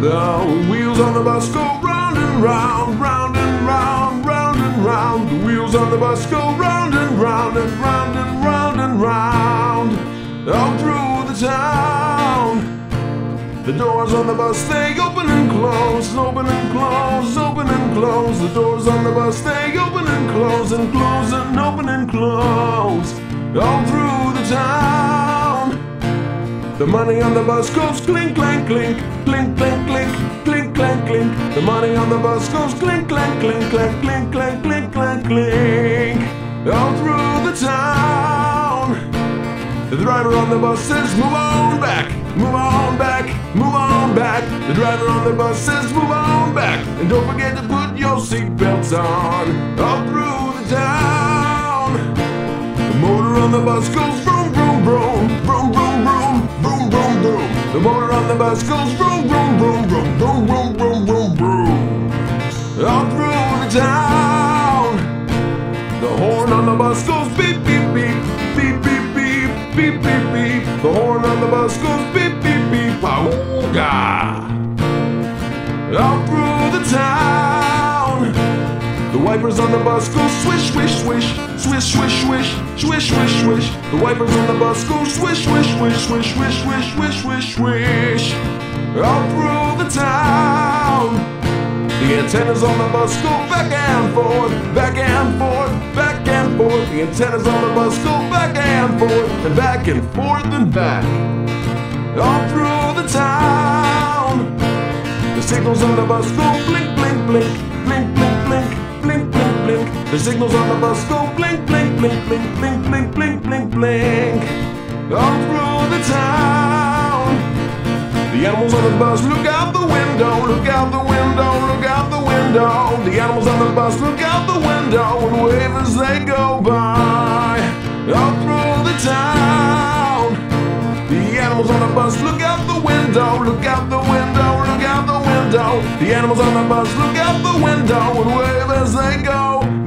The wheels on the bus go round and round, round and round, round and round. The wheels on the bus go round and round and round and round and round. All through the town. The doors on the bus they open and close, open and close, open and close. The doors on the bus they open and close and close and open and close. All through the town. The money on the bus goes clink, clank, clink, clink, clank, clink, clink, clank, clink. The money on the bus goes clink, clank, clink, clank, clink, clank, clink, clank, clink. All through the town. The driver on the bus says, move on back, move on back, move on back. The driver on the bus says, move on back. And don't forget to put your seatbelts on. All through the town. The motor on the bus goes The bus goes vroom, vroom, vroom, vroom, vroom, vroom, vroom, vroom, vroom. All through the town. The horn on the bus goes beep, beep, beep, beep, beep, beep, beep, beep, beep. The horn on the bus goes beep, beep, beep, auga. All through the town. The wipers on the bus go swish, swish, swish, swish, swish, swish, swish, swish, swish. The wipers on the bus go swish, swish, swish, swish, swish, swish, swish, swish, swish. All through the town. The antennas on the bus go back and forth, back and forth, back and forth. The antennas on the bus go back and forth, and back and forth and back. All through the town. The signals on the bus go blink, blink, blink, blink, blink, The signals on the bus go blink, blink, blink, blink, blink, blink, blink, blink, blink. All through the town. The animals on the bus look out the window, look out the window, look out the window. The animals on the bus look out the window and wave as they go by. All through the town. The animals on the bus look out the window, look out the window, look out the window. The animals on the bus look out the window and wave as they go